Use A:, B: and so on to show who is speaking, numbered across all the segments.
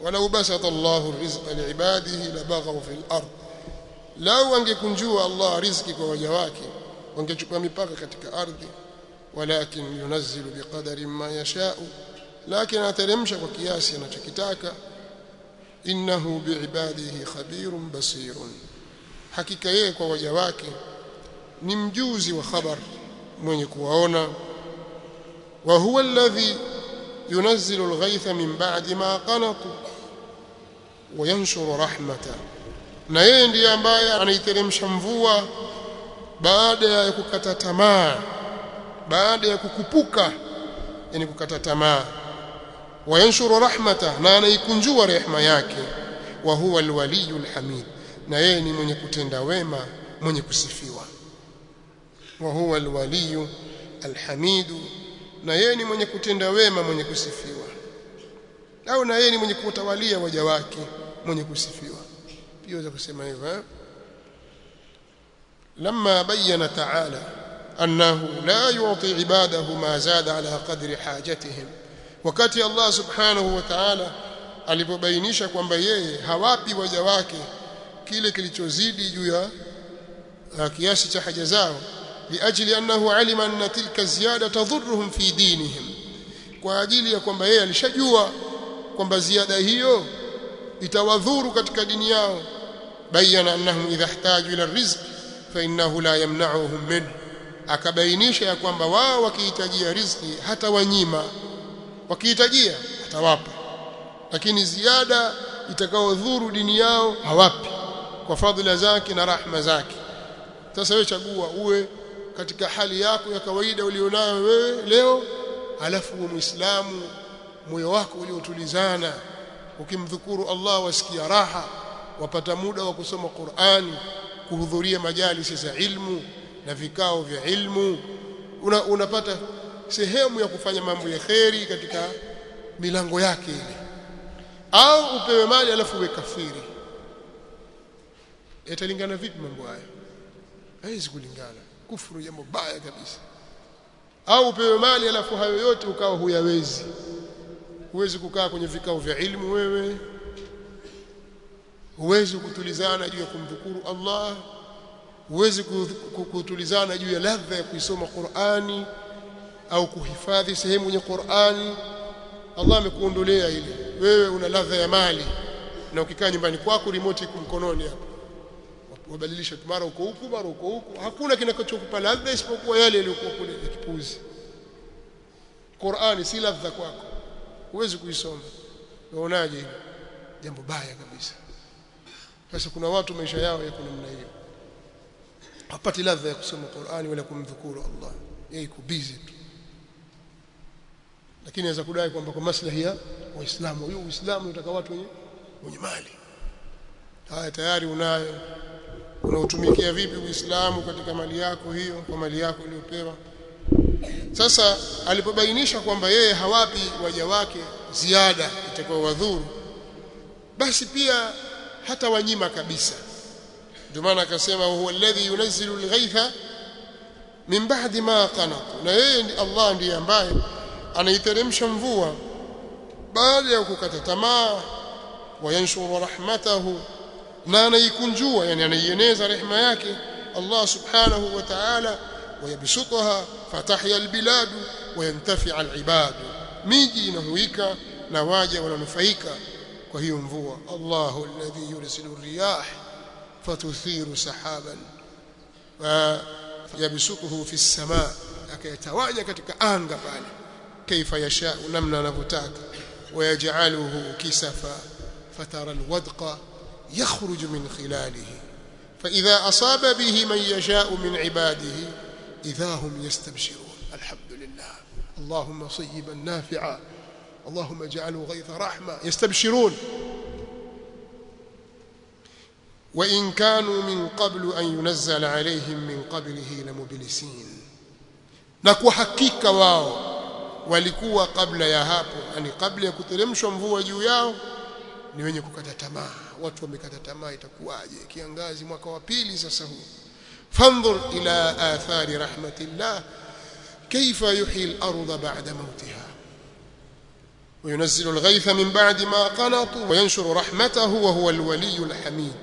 A: walau basata Allahu rizqa liibadihi labaghaw fil ard. Lau angekunjua Allah riziki kwa waja wake wangechukua mipaka katika ardhi. Walakin yunazzilu biqadari ma yashau. Lakini anateremsha kwa kiasi anachokitaka. Innahu biibadihi khabirun basirun. Hakika yeye kwa waja wake ni mjuzi wa khabar mwenye kuwaona. Wa huwa yunazzilu الغيث min ba'di ma qanatu wayanshuru rahmata na yeye ndiye ambaye anaiteremsha mvua baada ya kukata tamaa baada ya kukupuka yani kukata tamaa. Wayanshuru rahmata na anaikunjua rehema yake. Wa huwa alwaliyul hamid na yeye ni mwenye kutenda wema mwenye kusifiwa. Wa huwa alwaliyu alhamidu na yeye ni mwenye kutenda wema mwenye kusifiwa au na yeye ni mwenye kutawalia waja wake mwenye kusifiwa pia waweza kusema hivyo eh لما بين تعالى أنه لا يعطي عباده ما زاد على قدر حاجتهم wakati Allah subhanahu wa ta'ala alipobainisha kwamba yeye hawapi waja wake kile kilichozidi juu ya kiasi cha haja zao liajli annahu alima anna tilka ziyada tadhurruhum fi dinihim kwa ajili ya kwamba yeye alishajua kwamba ziada hiyo itawadhuru katika dini yao. Bayana annahum idha ihtaju ila rizq fa innahu la yamna'uhum min akabainisha ya kwamba wao wakihitajia riziki hata wanyima wakihitajia atawapa lakini ziada itakaodhuru dini yao hawapi kwa fadhila zake na rahma zake. Sasa wewe chagua uwe katika hali yako ya kawaida ulionayo wewe leo alafu muislamu moyo wako uliotulizana ukimdhukuru Allah wasikia raha wapata muda wa kusoma Qur'ani kuhudhuria majalisi za ilmu na vikao vya ilmu una, unapata sehemu ya kufanya mambo ya kheri katika milango yake ile. Au upewe mali alafu uwe kafiri. Yatalingana vipi mambo haya haiwezi kulingana kufuru jambo baya kabisa. Au upewe mali alafu hayo yote ukawa huyawezi. Huwezi kukaa kwenye vikao vya ilmu wewe. Huwezi kutulizana juu ya kumdhukuru Allah. Huwezi kutulizana juu ya ladha ya kuisoma Qur'ani au kuhifadhi sehemu yenye Qur'ani. Allah amekuondolea ile wewe una ladha ya mali. Na ukikaa nyumbani kwako remote mkononi hapo wabadilisha mara uko huku mara uko huku. Hakuna kinachokupa ladha isipokuwa yale yaliyokuwa kule ya kipuzi Qur'ani si ladha kwako. Huwezi kuisoma. Unaonaje jambo baya kabisa. Sasa kuna watu maisha yao yako namna hiyo. Hapati ladha ya kusoma Qur'ani wala kumdhukuru Allah. Yeye iko busy tu. Lakini anaweza kudai kwamba kwa maslahi ya waislamu. Huyo uislamu unataka watu wenye mali. Haya tayari unayo unautumikia vipi uislamu katika mali yako hiyo kwa mali yako iliyopewa sasa alipobainisha kwamba yeye hawapi waja wake ziada itakuwa wadhuru basi pia hata wanyima kabisa. Ndio maana akasema huwa alladhi yunazzilu alghaitha min ba'di ma qanat na yeye Allah ndiye ambaye anaiteremsha mvua baada ya kukata tamaa wayanshuru rahmatahu na anaikunjua yani anaieneza rehema yake Allah subhanahu wa ta'ala wayabsutaha fatahya albiladu wayantafi'a alibadu miji inahuika na waja wananufaika kwa hiyo mvua Allahu alladhi yursilu riyah fatuthiru sahaban wa yabsutuhu fi as-samaa akayatawanya katika anga pale kaifa yasha namna anavyotaka ويجعله كسفا فترى الودق يخرج من خلاله فإذا أصاب به من يشاء من عباده إذا هم يستبشرون. الحمد لله. اللهم صيبا نافعا. اللهم اجعله غيث رحمة. يستبشرون. وإن كانوا من قبل أن ينزل عليهم من قبله لمبلسين. نكو حقيقة واو. walikuwa kabla ya hapo yani kabla ya kuteremshwa ni wenye kukata tamaa watu wamekata tamaa itakuwaje kiangazi mwaka wa pili sasa huu fanzur ila athari rahmatillah kaifa yuhyi al-ardha ba'da mautiha وينزل الغيث من بعد ما قنطوا وينشر رحمته وهو الولي الحميد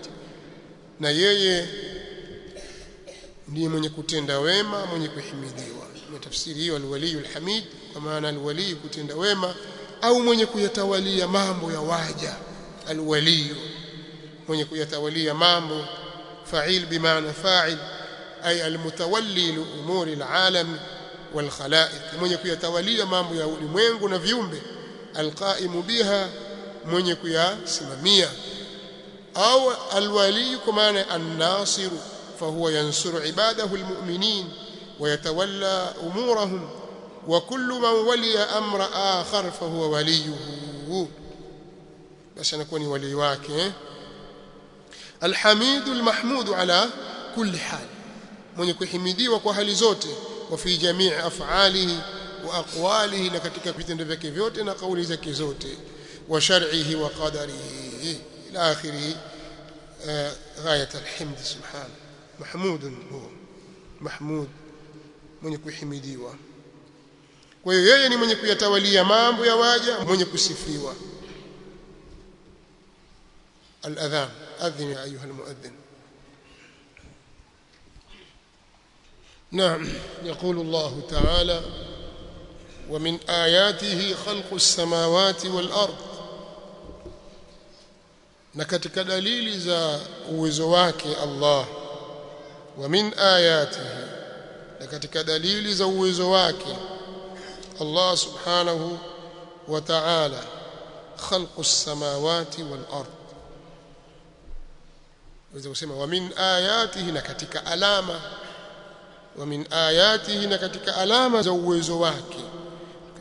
A: na yeye ndiye mwenye kutenda wema mwenye kuhimidiwa na tafsiri hiyo alwaliyul hamid kwa maana alwali kutenda wema au mwenye kuyatawalia mambo ya waja الولي من يتولي مامو فعيل بمعنى فاعل أي المتولي لأمور العالم والخلائق. من يتولي مامو يولي مينغونا فيومب القائم بها من يكويا سمامية. أو الولي كمان الناصر فهو ينصر عباده المؤمنين ويتولى أمورهم وكل من ولي أمر آخر فهو وليه. basi anakuwa ni wali wake eh? alhamidu almahmudu ala kulli hal mwenye kuhimidiwa kwa hali zote wa fi jamii af'alihi wa aqwalihi na katika vitendo vyake vyote na kauli zake zote wa shar'ihi wa qadarihi ila akhirih eh, ghayat alhamd subhan mahmudun huwa mahmud mwenye kuhimidiwa kwa hiyo yeye ni mwenye kuyatawalia mambo ya waja mwenye kusifiwa الأذان. أذن يا أيها المؤذن. نعم. يقول الله تعالى ومن آياته خلق السماوات والأرض. نكتك دليل ذا وزواك الله ومن آياته نكتك دليل ذا وزواك الله سبحانه وتعالى خلق السماوات والأرض waweza kusema wa min ayatihi na katika alama. Wa min ayatihi na katika alama za uwezo wake.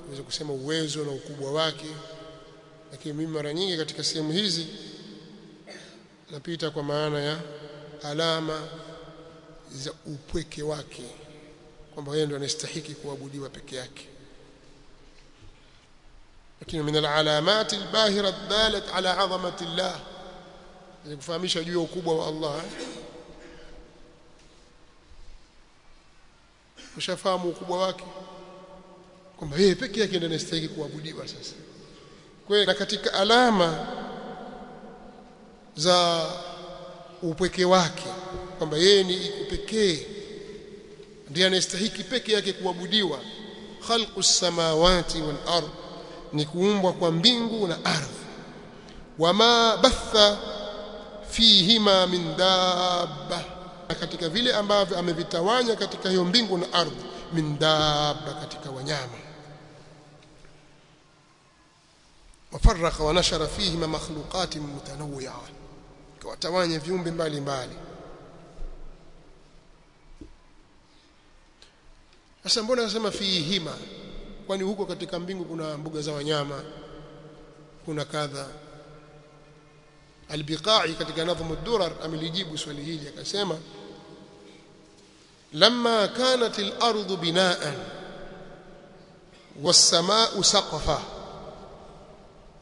A: Waweza kusema uwezo na ukubwa wake. Lakini mimi mara nyingi katika sehemu hizi napita kwa maana ya alama za upweke wake. Kwamba yeye ndo anastahili kuabudiwa peke yake. Lakini min alalamat albahira dalat ala azamati Allah kufahamisha juu ya ukubwa wa Allah ushafahamu ukubwa wake? Kwamba yeye peke yake ndiye anastahili kuabudiwa sasa. Kwa na katika alama za upweke wake kwamba yeye ni pekee ndiye anastahili peke yake kuabudiwa khalqu samawati wal ard ni kuumbwa kwa mbingu na ardhi. Wama batha fihima min dabba katika vile ambavyo amevitawanya katika hiyo mbingu na ardhi min dabba katika wanyama. Wafaraka wanashara fihima makhluqatin mutanawia kawatawanya viumbe mbalimbali. Sasa mbona anasema fihima? Kwani huko katika mbingu kuna mbuga za wanyama kuna kadha albiqai katika nadhmu ad-durar amelijibu swali hili akasema lamma kanat al-ardu binaan was-samaa'u saqfa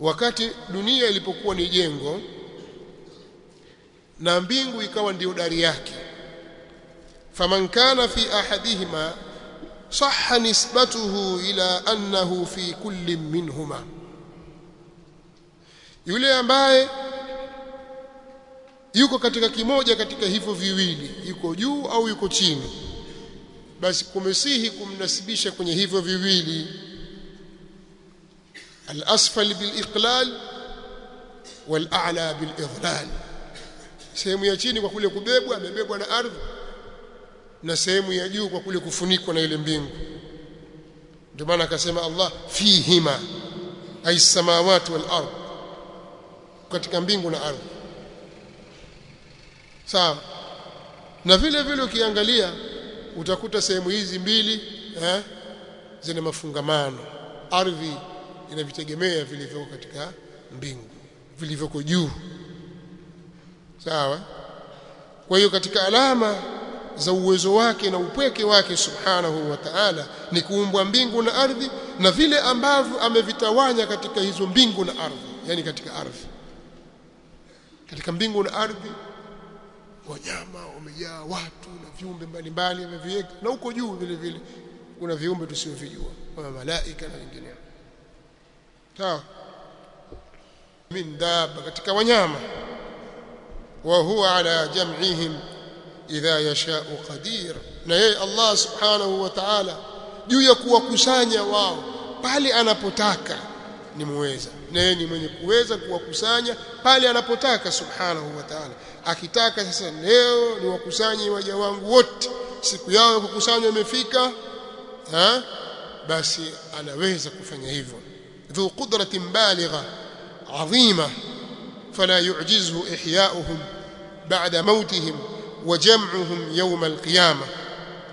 A: wakati dunia ilipokuwa ni jengo na mbingu ikawa ndio dari yake faman kana fi ahadihima sahha nisbatuhu ila annahu fi kulli minhuma yule ambaye yuko katika kimoja katika hivyo viwili yuko juu au yuko chini. Basi kumesihi kumnasibisha kwenye hivyo viwili. Al-asfal bil-iqlal wal-a'la bil-idlal. Sehemu ya chini kwa kule kubebwa amebebwa na ardhi. Na sehemu ya juu kwa kule kufunikwa na ile mbingu. Ndio maana akasema Allah fihima ay samawati wal ard katika mbingu na ardhi sawa. Na vile vile ukiangalia utakuta sehemu hizi mbili eh, zina mafungamano. Ardhi inavitegemea vilivyoko katika mbingu vilivyoko juu. Sawa? Kwa hiyo katika alama za uwezo wake na upweke wake subhanahu wa ta'ala ni kuumbwa mbingu na ardhi na vile ambavyo amevitawanya katika hizo mbingu na ardhi yani katika ardhi. Katika mbingu na ardhi wanyama wamejaa watu na viumbe mbalimbali ameviweka na huko juu vile vile kuna viumbe tusivyojua kama malaika na wengineo sawa? Min dabba katika wanyama. Wa huwa ala jam'ihim idha yasha'u qadir. Na yeye Allah subhanahu wa ta'ala juu ya kuwakusanya wao pale anapotaka ni muweza. Na yeye ni mwenye kuweza kuwakusanya pale anapotaka subhanahu wa ta'ala akitaka sasa leo ni wakusanye waja wangu wote siku yao ya kukusanywa imefika ha basi anaweza kufanya hivyo dhu qudratin baligha adhima fala yu'jizhu ihya'uhum ba'da mautihim wa jam'uhum yawm al-qiyamah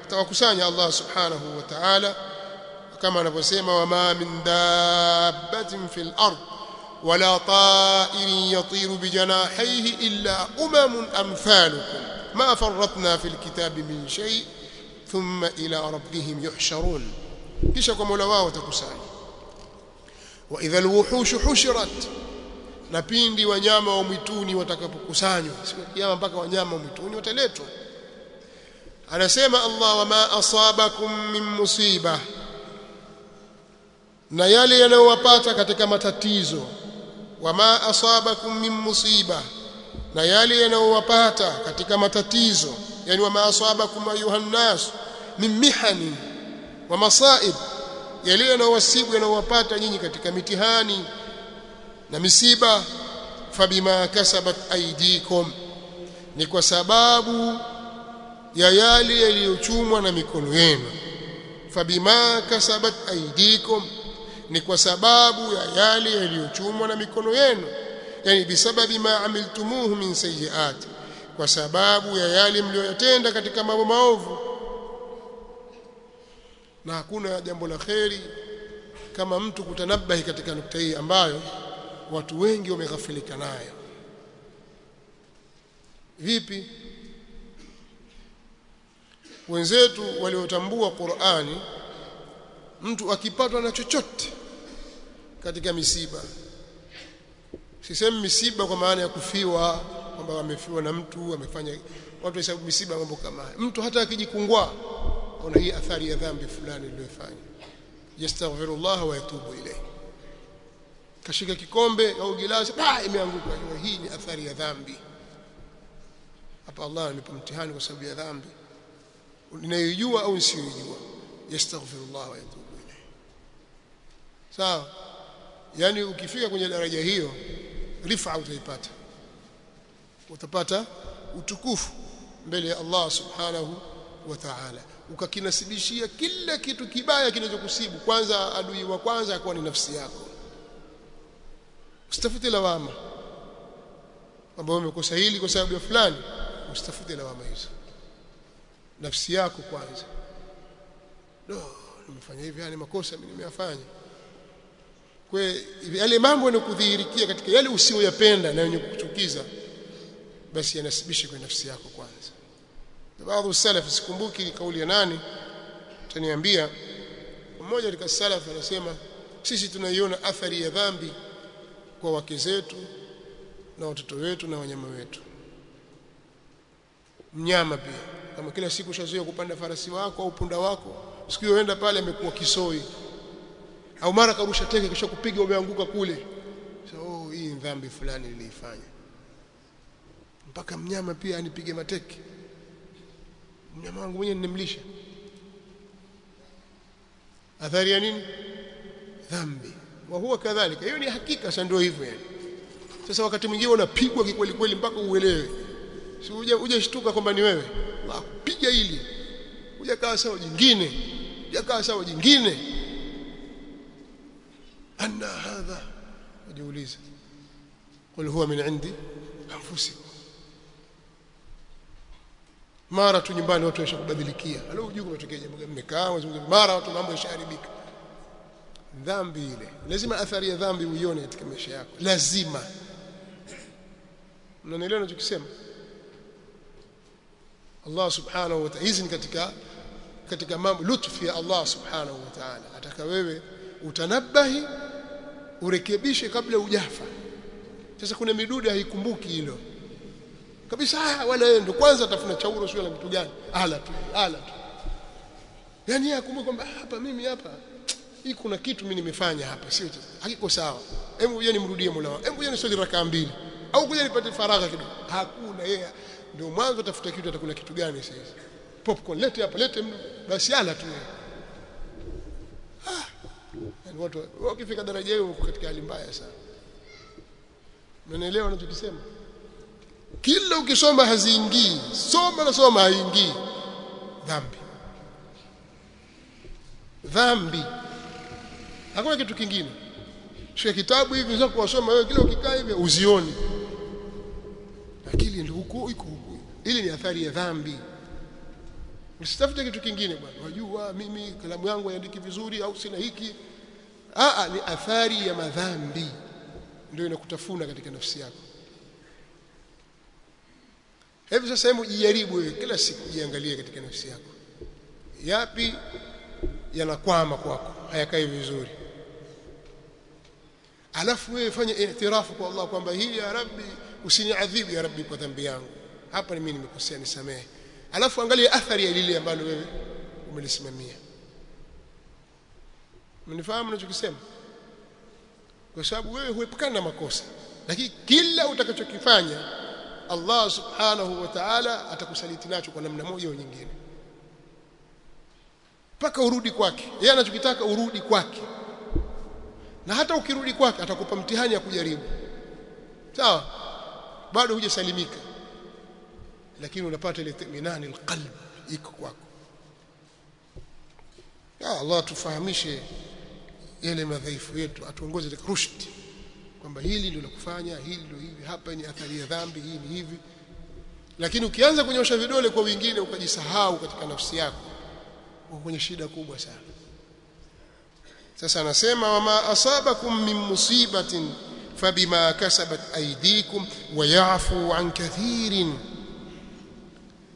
A: tawakusanya Allah subhanahu wa ta'ala kama anavyosema wama min dabbatin fil ard ولا طائر يطير بجناحيه إلا أمم أمثالكم. ما فرطنا في الكتاب من شيء ثم إلى ربهم يحشرون. كشكم لوا وتكسان وإذا الوحوش حشرت نبيندي ونعم ومتوني وتكسان يما بك ونعم ومتوني وتليتو أنا سيما الله وما أصابكم من مصيبة na yale yanayowapata katika matatizo. Wama asabakum min musiba na yale yanayowapata katika matatizo yani wama asabakum ayuhan nas min mihani wa masaib yale yanayowasibu yanayowapata nyinyi katika mitihani na misiba fabima kasabat aidikum ni kwa sababu ya yale yaliyochumwa na mikono yenu. Fabima kasabat aydikum ni kwa sababu ya yale yaliyochumwa na mikono yenu. Yani bisababi ma amiltumuhu min sayiat kwa sababu ya yale mlioyatenda katika mambo maovu. Na hakuna jambo la kheri kama mtu kutanabahi katika nukta hii ambayo watu wengi wameghafilika nayo. Vipi? Wenzetu waliotambua Qur'ani mtu akipatwa na chochote katika misiba. Sisemi misiba kwa maana ya kufiwa kwamba amefiwa na mtu amefanya watu hesabu misiba mambo kama haya mtu hata akijikungwa kuna hii athari ya dhambi fulani iliyofanya. Yastaghfirullah wa yatubu ilayhi. Kashika kikombe au gilasi ah imeanguka. Hii ni athari ya dhambi. Hapa Allah anipa mtihani kwa sababu ya dhambi. Ninayojua au nisiyojua yastaghfirullah wa yatubu ilayhi. Sawa yani ukifika kwenye daraja hiyo rifa utaipata. Utapata utukufu mbele ya Allah subhanahu wa ta'ala. Ukakinasibishia kila kitu kibaya kinachokusibu. Kwanza adui wa kwanza akawa ni nafsi yako. Usitafute lawama. Kwamba umekosa hili kwa sababu ya fulani. Usitafute lawama hizo. Nafsi yako kwanza. No nimefanya hivi yani makosa mimi nimeyafanya kwa yale mambo yanakudhihirikia katika yale usiyoyapenda na yenye kukuchukiza basi yanasibishi kwa nafsi yako kwanza. Baadhi salaf sikumbuki kauli ya nani taniambia mmoja katika salaf anasema sisi tunaiona athari ya dhambi kwa wake zetu na watoto wetu na wanyama wetu. Mnyama pia. Kama kila siku ushazoea kupanda farasi wako au punda wako siku hiyo enda pale amekuwa kisoi au mara karusha teke kisha kupiga umeanguka kule. So oh, hii dhambi fulani niliifanya. Mpaka mnyama pia anipige mateke. Mnyama wangu mwenyewe nimemlisha. Athari ya nini? Dhambi. Wa huwa kadhalika. Hiyo ni hakika sasa ndio hivyo yani. Sasa wakati mwingine unapigwa kikweli kweli mpaka uelewe. Si uje uje shtuka kwamba ni wewe. Kupiga hili. Uje kaa sawa jingine. Uje kaa sawa jingine hadha ujiulize qul huwa min indi anfusikum. Mara tu nyumbani watu washakubadilikia leo hujui kumetokea jambo gani? Mmekaa mara watu mambo yasharibika dhambi ile. Lazima athari ya dhambi uione katika maisha yako. Lazima. Mnanielewa ninachokisema? Allah subhanahu wa ta'ala. Hizi katika katika mambo lutfi ya Allah subhanahu wa ta'ala. Ataka wewe utanabahi urekebishe kabla hujafa. Sasa kuna midude haikumbuki hilo. Kabisa wala yeye ndo kwanza atafuna chauro sio la kitu gani. Ala tu ala tu. Yani akumbuka kwamba hapa mimi hapa. Hii kuna kitu mimi nimefanya hapa sio hakiko sawa. Hebu yeye nimrudie Mola wangu. Hebu yeye nisali rakaa mbili. Au kuja nipate faragha kidogo. Hakuna yeye ndio mwanzo atafuta kitu atakula kitu gani sasa? Popcorn lete hapa lete basi ala tu ah yani watu wakifika daraja hiyo katika hali mbaya sana unaelewa ninachokisema? Kila ukisoma haziingii, soma na soma haingii. Dhambi. Dhambi. Hakuna kitu kingine. Shika kitabu hivi unaweza kuwasoma wewe kila ukikaa hivi uzioni. Akili ndio huko iko huko. Ili ni athari ya dhambi. Usitafute kitu kingine bwana. Wajua mimi kalamu yangu haiandiki vizuri au sina hiki. Aa ni athari ya madhambi. Ndio inakutafuna katika nafsi yako. Hebu sasa hebu jijaribu wewe kila siku jiangalie katika nafsi yako. Yapi yanakwama kwako? Hayakai vizuri. Alafu wewe fanya itirafu kwa Allah kwamba hili ya rabbi usiniadhibu ya rabbi kwa dhambi yangu. Hapa ni mimi nimekosea nisamehe alafu angalia athari ya lile ambalo wewe umelisimamia. Mnifahamu ninachokisema? Kwa sababu wewe huepukana na makosa. Lakini kila utakachokifanya Allah subhanahu wa ta'ala atakusaliti nacho kwa namna moja au nyingine. Mpaka urudi kwake. Yeye anachokitaka urudi kwake. Na hata ukirudi kwake atakupa mtihani ya kujaribu. Sawa? Bado hujasalimika lakini unapata ile itminani alqalb iko kwako. Ya Allah tufahamishe yale madhaifu yetu atuongoze katika rushd kwamba hili ndio kufanya hili ndio hivi hapa ni athari ya dhambi hii ni hivi. Lakini ukianza kunyosha vidole kwa wengine ukajisahau katika nafsi yako uko kwenye shida kubwa sana. Sasa anasema wama asabakum min musibatin fabima kasabat aydikum wa ya'fu an kathirin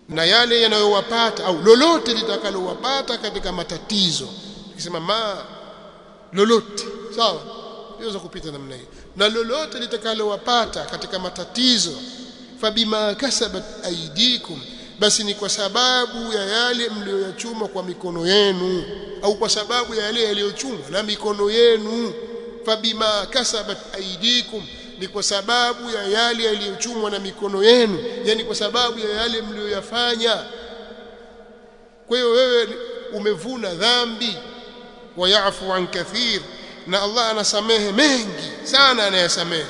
A: na yale yanayowapata au lolote litakalowapata katika matatizo. Ukisema ma lolote. Sawa? Inaweza kupita namna hiyo. Na lolote litakalowapata katika matatizo fabima kasabat aidikum basi ni kwa sababu ya yale mlioyachuma kwa mikono yenu au kwa sababu ya yale yaliyochumwa na mikono yenu. Fabima kasabat aydikum ni kwa sababu ya yale yaliyochumwa na mikono yenu yani kwa sababu ya yale mliyoyafanya. Kwa hiyo wewe umevuna dhambi wa yafu an kathir na Allah anasamehe mengi sana anayasamehe.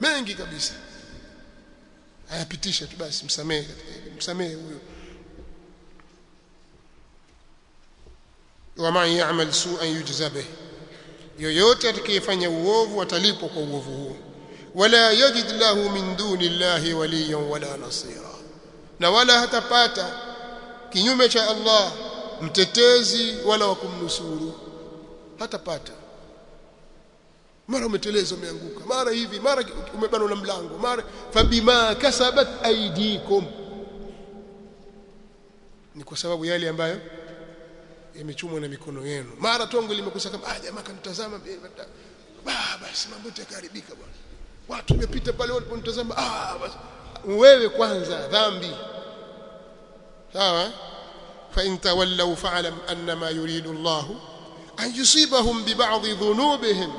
A: Mengi kabisa. Ayapitisha tu basi msamehe msamehe huyo. Waman ya'mal su'an yujza bih yoyote atakayefanya uovu atalipwa kwa uovu huo. Wala yajid lahu min duni llahi waliyan wala nasira. Na wala hatapata kinyume cha Allah mtetezi wala wa kumnusuru. Hatapata. Mara umeteleza umeanguka. Mara hivi mara umebanwa na mlango. Mara fabima kasabat aidikum ni kwa sababu yale ambayo yamechumwa na mikono yenu. Mara tongo limekosa kama ah jamaa kanitazama basi mambo yatakaribika bwana. Watu wamepita pale waliponitazama. Ah basi. Wewe kwanza dhambi. Sawa? Fa in tawallaw fa'lam annama yuridu Allah an yusibahum bi ba'dhi dhunubihim.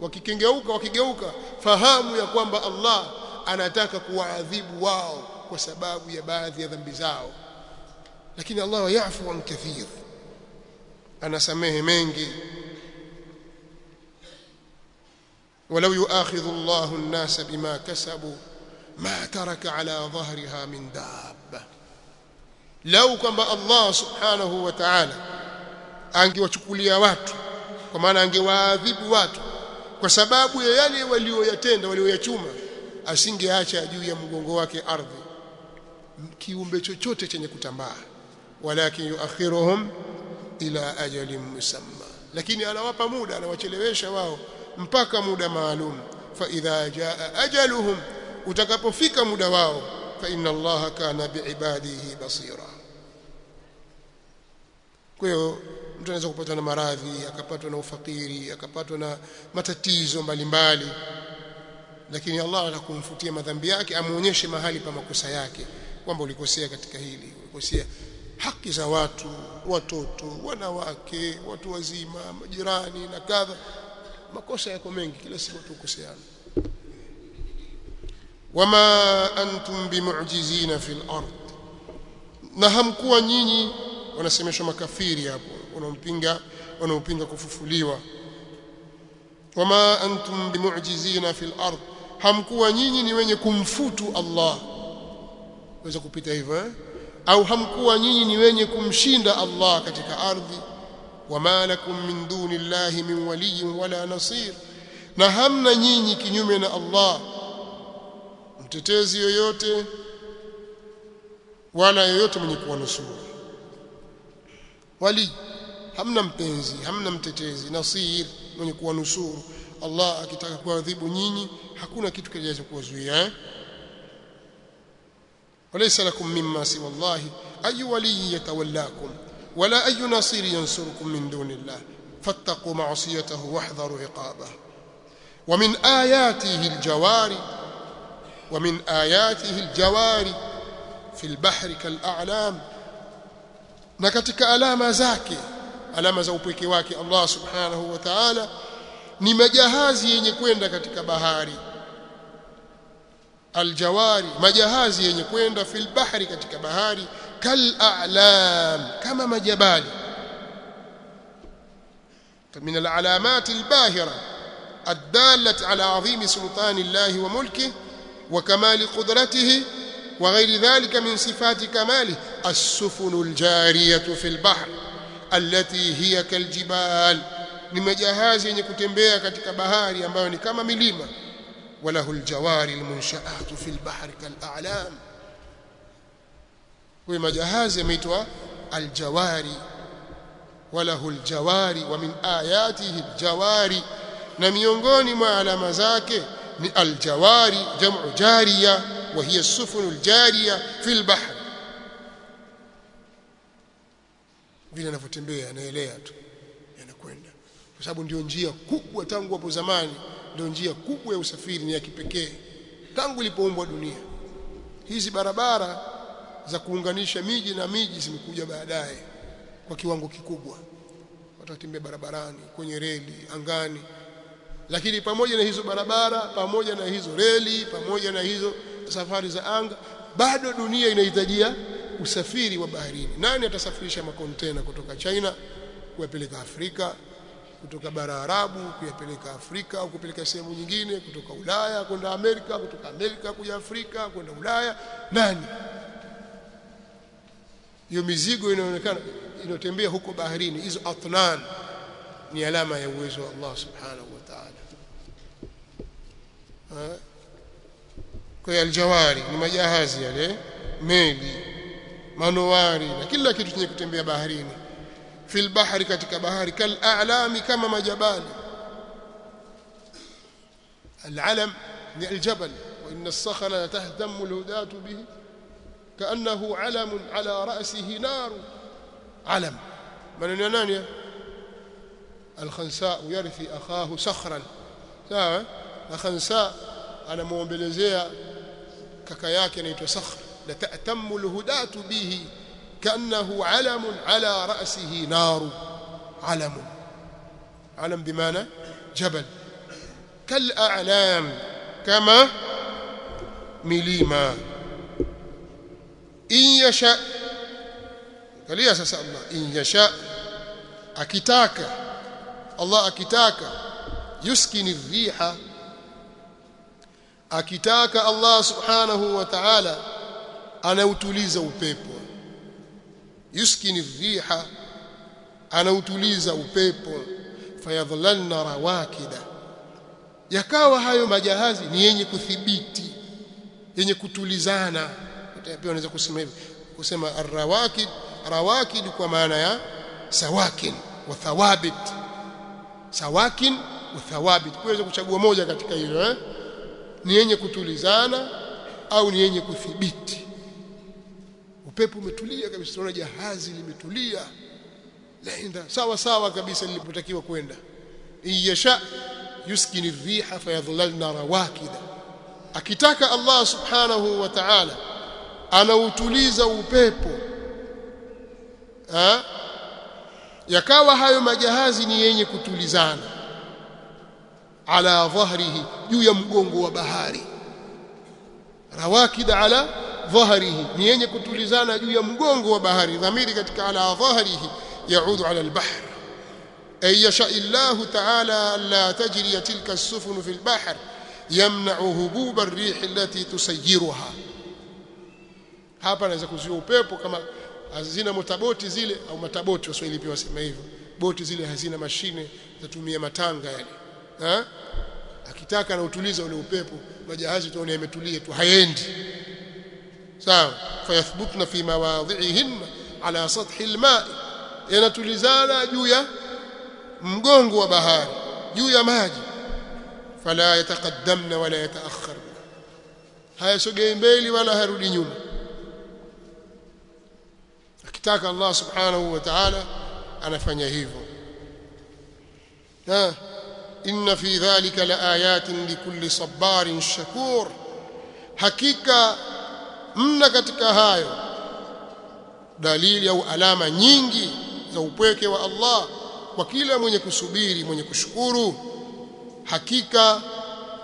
A: Wakikengeuka wakigeuka fahamu ya kwamba Allah anataka kuwaadhibu wao kwa sababu ya baadhi ya dhambi zao. Lakini Allah yafu an kathir anasamehe mengi. Walau yuakhidhu Allahu an-nasa bima kasabu ma taraka ala dhahriha min dabba lau kwamba Allah subhanahu wa ta'ala angewachukulia watu kwa maana angewaadhibu watu kwa sababu ya yale walioyatenda walioyachuma asingeacha juu ya mgongo wake ardhi. Kiumbe chochote chenye kutambaa. Walakin yuakhiruhum ila ajalin musamma. Lakini anawapa muda anawachelewesha wao mpaka muda maalum. Fa idha jaa ajaluhum utakapofika muda wao fa inna allaha kana biibadihi basira. Kwa hiyo mtu anaweza kupatwa na maradhi akapatwa na ufakiri akapatwa na matatizo mbalimbali lakini Allah atakumfutia madhambi yake amuonyeshe mahali pa makosa yake kwamba ulikosea katika hili ulikosea haki za watu watoto wanawake watu wazima majirani na kadha. Makosa yako mengi kila siku tukoseana wama antum bimu'jizina fil ard. Na hamkuwa nyinyi wanasemeshwa makafiri hapo wanampinga wanaopinga kufufuliwa. Wama antum bimu'jizina fil ard. Hamkuwa nyinyi ni wenye kumfutu Allah. Waweza kupita hivyo eh? Au hamkuwa nyinyi ni wenye kumshinda Allah katika ardhi? Wama lakum min duni llahi min waliyin wala nasir. Na hamna nyinyi kinyume na Allah mtetezi yoyote wala yoyote mwenye kuwanusuru wali hamna mpenzi hamna mtetezi nasir mwenye kuwanusuru Allah akitaka kuadhibu nyinyi hakuna kitu kilichoweza kuwazuia eh? وليس لكم مما سوى الله أي ولي يتولاكم ولا أي نصير ينصركم من دون الله فاتقوا معصيته واحذروا عقابه ومن آياته الجوار ومن آياته الجوار في البحر كالأعلام na katika alama zake alama za upweke wake Allah subhanahu wa ta'ala ni majahazi yenye kwenda katika bahari aljawari majahazi yenye kwenda fil bahri katika bahari kal a'lam kama majabali من العلامات الباهرة الدالة على عظيم سلطان الله وملكه وكمال قدرته وغير ذلك من صفات كماله السفن الجارية في البحر التي هي كالجبال ni majahazi yenye kutembea katika bahari ambayo ni kama milima وله الجواري المنشآت في البحر كالأعلام huyo majahazi yameitwa aljawari walahu aljawari wa min ayatihi aljawari na miongoni mwa alama zake ni aljawari jam'u jariya wa hiya sufunu aljariya fil bahr vile anavyotembea anaelea tu yanakwenda kwa sababu ndio njia kubwa tangu hapo zamani ndio njia kubwa ya usafiri ni ya kipekee. Tangu ilipoumbwa dunia hizi barabara za kuunganisha miji na miji zimekuja baadaye kwa kiwango kikubwa. Watu watembea barabarani kwenye reli angani. Lakini pamoja na hizo barabara pamoja na hizo reli pamoja na hizo safari za anga bado dunia inahitajia usafiri wa baharini. Nani atasafirisha makontena kutoka China kuyapeleka Afrika kutoka bara Arabu kuyapeleka Afrika au kupeleka sehemu nyingine kutoka Ulaya kwenda Amerika kutoka Amerika kuja Afrika kwenda Ulaya. Nani? Hiyo mizigo inaonekana inotembea huko baharini. Hizo atnan ni alama ya uwezo wa Allah subhanahu wa ta'ala. Kwa hiyo aljawari ni majahazi yale meli manowari na kila kitu chenye kutembea baharini fil bahri katika bahari kal a'lami kama majabali العلم ni aljabal wa inna as-sakhra la tahdamu al-hudatu bihi كأنه علم على رأسه نار علم من نانيا الخنساء يرثي أخاه صخرا sawa الخنساء anamuombelezea kaka yake anaitwa sakhr la ta'tammu alhudatu bihi كأنه علم على رأسه نار. علم. علم بمعنى جبل. كالأعلام. كما مليما. إن يشاء. قالي أساس الله إن يشاء. أكتاك. الله أكتاك. يسكن الريح. أكتاك الله سبحانه وتعالى. أنا أتوليز أبيبه yuskini riha anautuliza upepo. Fayadhallanna rawakida. Yakawa hayo majahazi ni yenye kuthibiti yenye kutulizana. Pia unaweza kusema hivi kusema arrawakid rawakid kwa maana ya sawakin wa thawabit. Sawakin wa thawabit. Kuweza kuchagua moja katika hilo eh? Ni yenye kutulizana au ni yenye kuthibiti upepo umetulia kabisa tunaona jahazi limetulia. Laenda sawa sawa kabisa lilipotakiwa kwenda. Iyasha yuskini riha fayadhlalna rawakida. Akitaka Allah subhanahu wa ta'ala anautuliza upepo. Ha? yakawa hayo majahazi ni yenye kutulizana. Ala dhahrihi juu ya mgongo wa bahari. Rawakida ala dhahrihi ni yenye kutulizana juu ya mgongo wa bahari dhamiri katika ala dhahrihi yaudu ala albahr. Ay yasha illahu ta'ala la tajri tilka as-sufun fi al-bahr yamna'u hubub ar-rih allati tusayyiruha. Hapa anaweza kuzuia upepo kama hazina motaboti zile au mataboti waswahili pia wasema hivyo. Boti zile hazina mashine zatumia matanga yale ha? akitaka na utuliza ule upepo majahazi tuone yametulia tu haendi سواء فيثبتن في مواضعهن على سطح الماء. ينتلزانا جويا مغونغو وبهار جويا ماجي. فلا يتقدمن ولا يتأخر هيا سجي مبيلي ولا هرودي نيوم اكتاك الله سبحانه وتعالى أنا فنيهيفو. إن في ذلك لآيات لكل صبار شكور. حقيقة mna katika hayo dalili au alama nyingi za upweke wa Allah kwa kila mwenye kusubiri mwenye kushukuru hakika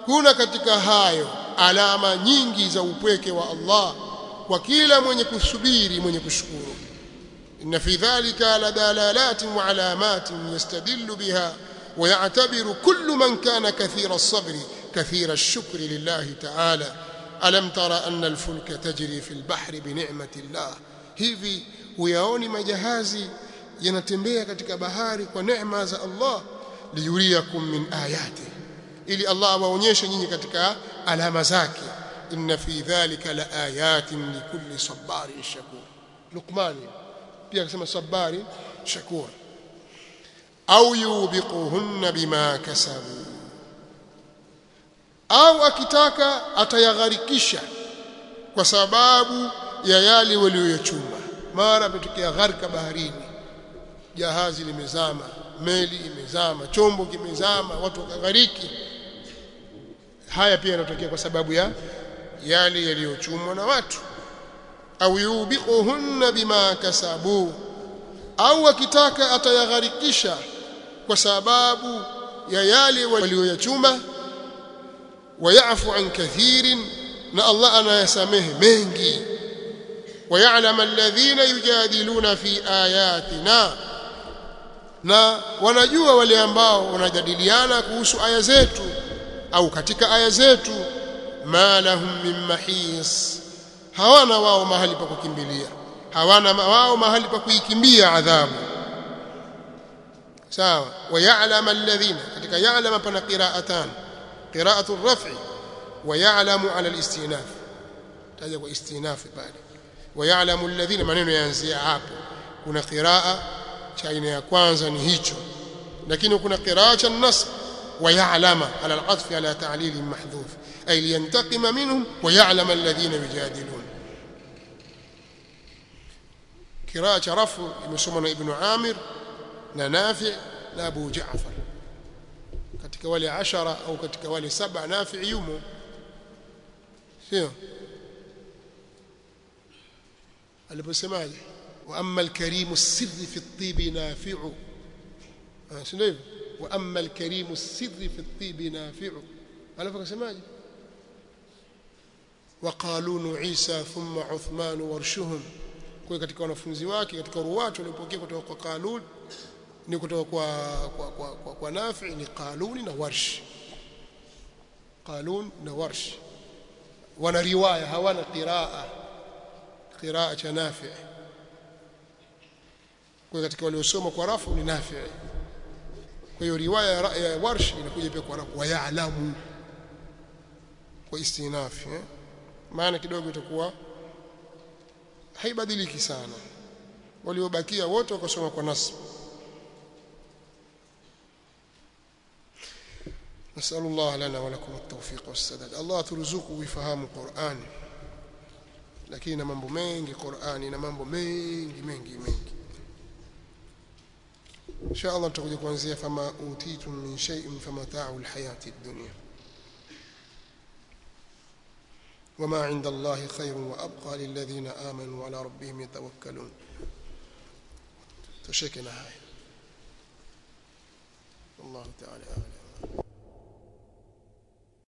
A: kuna katika hayo alama nyingi za upweke wa Allah kwa kila mwenye kusubiri mwenye kushukuru إن في ذلك لدلالات وعلامات يستدل بها ويعتبر كل من كان كثير الصبر كثير الشكر لله تعالى alam tara anna alfulka tajri fi albahri binimati llah hivi huyaoni majahazi yanatembea katika bahari kwa neema za Allah? Liyuriyakum min ayati. Ili Allah awaonyeshe nyinyi katika alama zake. Inna fi dhalika la ayatin likulli sabarin shakur. Luqmani pia akasema sabari shakur. Au yubiquhunna bima kasabu au akitaka atayagharikisha kwa sababu ya yale walioyachuma mara ametokea gharika baharini jahazi limezama meli imezama chombo kimezama watu wakaghariki. Haya pia yanatokea kwa sababu ya yale yaliyochumwa na watu. Au yubiquhunna bima kasabu au akitaka atayagharikisha kwa sababu ya yale walioyachuma wayafu an kathirin na Allah anayasamehe mengi ويعلم الذين يجادلون في آياتنا na wanajua wale ambao wanajadiliana kuhusu aya zetu au katika aya zetu ma lahum min mahis hawana wao mahali pa kukimbilia hawana wao mahali pa kuikimbia adhabu sawa wayalam alladhina katika ya'lam pana qira'atan قراءة الرفع ويعلم على الاستئناف. تاجا استئناف بعده ويعلم الذين منين ينزي hapo kuna قراءة cha aina ya لكن ni قراءة النص ويعلم على العطف على تعليل محذوف. أي لينتقم منهم ويعلم الذين يجادلون. قراءة رفع مشومه ابن عامر ونافع لأبو جعفر. Katika wale ashara au katika wale saba nafi yumo sio aliposemaje wa amma alkarimu sirri fi at-tib nafi'u sio hivyo wa amma alkarimu sirri fi at-tib nafi'u alafu akasemaje qalunu Isa thumma Uthman warshuhum kwa katika wanafunzi wake katika ruwatu walipokea kutoka kwa Qalun ni kutoka kwa kwa kwa, kwa, kwa Nafi ni Qalun na Warsh. Qalun na Warsh. Wana riwaya hawana qiraa qiraa cha Nafi. Kwa katika waliosoma kwa rafu ni Nafi. Kwa hiyo riwaya ya Warsh inakuja pia kwa rafu wa kwa istinafi eh? maana kidogo itakuwa haibadiliki sana. Waliobakia wote wakasoma kwa nasb نسأل الله لنا ولكم التوفيق والسداد. الله ترزقوا ويفهموا القرآن. لكن أنا مambo mengi قراني أنا مambo mengi mengi إن شاء الله تكوني كوانزيه فما أوتيتم من شيء فمتاع الحياة الدنيا. وما عند الله خير وأبقى للذين آمنوا وعلى ربهم يتوكلون. تشكنا هاي. الله تعالى أعلم.